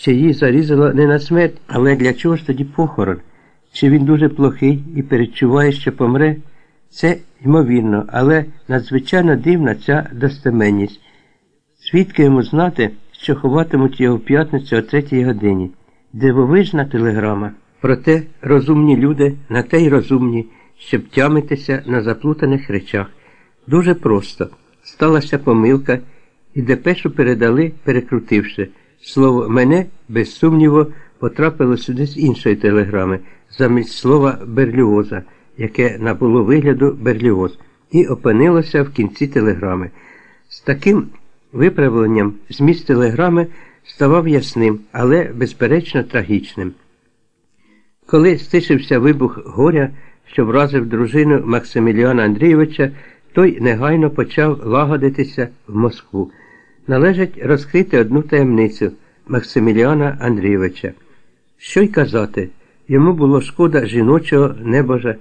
що її зарізало не на смерть, але для чого ж тоді похорон? Чи він дуже плохий і перечуває, що помре? Це ймовірно, але надзвичайно дивна ця достеменність. Свідки йому знати, що ховатимуть його в п'ятницю о третій годині. Дивовижна телеграма. Проте розумні люди на те й розумні, щоб тямитися на заплутаних речах. Дуже просто. Сталася помилка, і депешу передали, перекрутивши. Слово мене, без сумніву, потрапило сюди з іншої телеграми, замість слова берліоза, яке набуло вигляду берліоз, і опинилося в кінці телеграми. З таким виправленням зміст телеграми ставав ясним, але, безперечно, трагічним. Коли стишився вибух горя, що вразив дружину Максиміліана Андрійовича, той негайно почав лагодитися в Москву. Належить розкрити одну таємницю Максиміліана Андрійовича. Що й казати, йому було шкода жіночого небожа,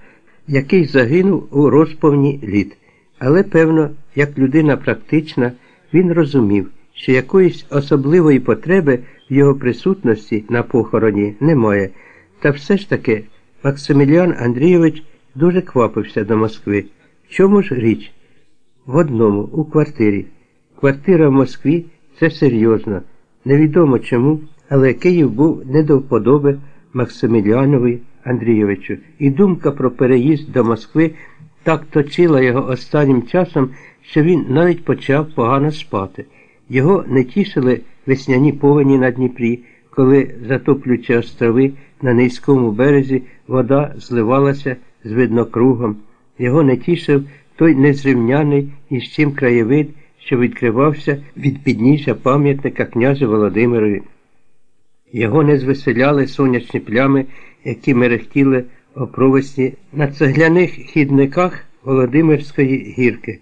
який загинув у розповні літ. Але, певно, як людина практична, він розумів, що якоїсь особливої потреби в його присутності на похороні немає. Та все ж таки Максиміліан Андрійович дуже квапився до Москви. В чому ж річ? В одному, у квартирі. Квартира в Москві це серйозно. Невідомо чому, але Київ був не до вподоби Максиміліанові Андрійовичу, і думка про переїзд до Москви так точила його останнім часом, що він навіть почав погано спати. Його не тішили весняні повені на Дніпрі, коли, затоплюючи острови на низькому березі, вода зливалася з виднокругом. Його не тішив той незрівняний ні з чим краєвид, що відкривався від підніжжя пам'ятника князю Володимирові. Його не звеселяли сонячні плями, які мерехтіли опровесні на цегляних хідниках Володимирської гірки.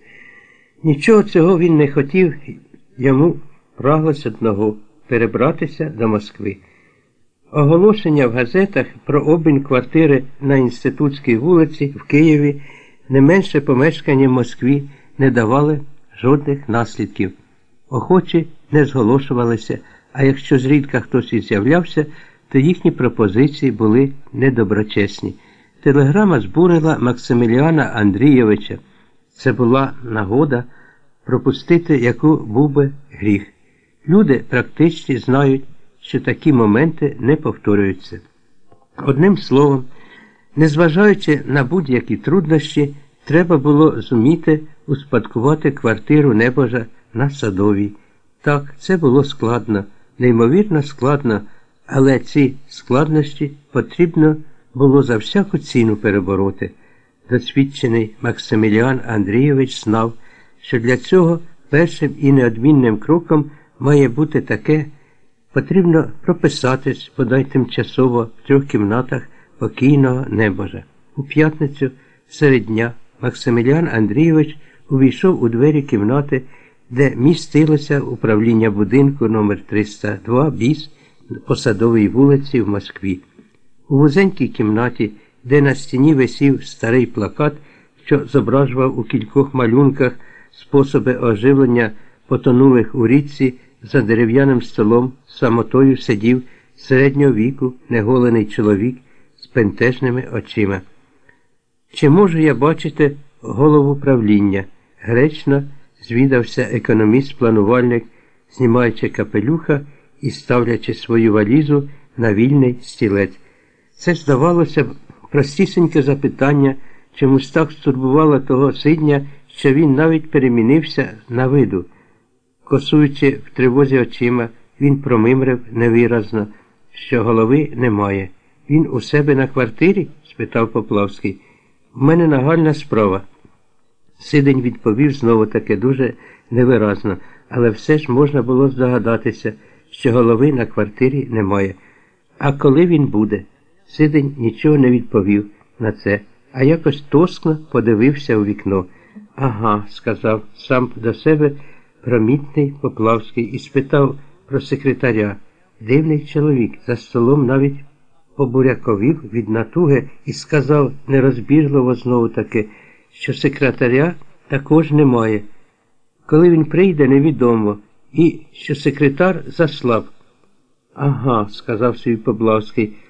Нічого цього він не хотів, йому праглось одного перебратися до Москви. Оголошення в газетах про обмін квартири на інститутській вулиці в Києві не менше помешкання в Москві не давали жодних наслідків. Охочі не зголошувалися, а якщо зрідка хтось і з'являвся, то їхні пропозиції були недоброчесні. Телеграма збурила Максиміліана Андрійовича. Це була нагода пропустити, яку був би гріх. Люди практичні знають, що такі моменти не повторюються. Одним словом, незважаючи на будь-які труднощі, треба було зуміти успадкувати квартиру небожа на садовій. Так, це було складно, неймовірно складно, але ці складнощі потрібно було за всяку ціну перебороти. Досвідчений Максиміліан Андрійович знав, що для цього першим і неодмінним кроком має бути таке, потрібно прописатись бодай тимчасово в трьох кімнатах покійного небожа. У п'ятницю серед дня Максиміліан Андрійович увійшов у двері кімнати, де містилося управління будинку номер 302 біс по садовій вулиці в Москві. У вузенькій кімнаті, де на стіні висів старий плакат, що зображував у кількох малюнках способи оживлення потонулих у річці, за дерев'яним столом самотою сидів середнього віку неголений чоловік з пентежними очима. Чи можу я бачити голову правління? Гречно звідався економіст-планувальник, знімаючи капелюха і ставлячи свою валізу на вільний стілець. Це здавалося б простісіньке запитання, чомусь так стурбувало того сидня, що він навіть перемінився на виду. Косуючи в тривозі очима, він промимрив невиразно, що голови немає. Він у себе на квартирі? спитав Поплавський. У мене нагальна справа. Сидень відповів знову таки дуже невиразно, але все ж можна було здогадатися, що голови на квартирі немає. А коли він буде? Сидень нічого не відповів на це, а якось тоскно подивився у вікно. Ага, сказав сам до себе промітний Поплавський і спитав про секретаря. Дивний чоловік за столом навіть побуряковів від натуги і сказав нерозбіжливо знову таки, що секретаря також немає. Коли він прийде, невідомо, і що секретар заслав. Ага, сказав собі Поблавський.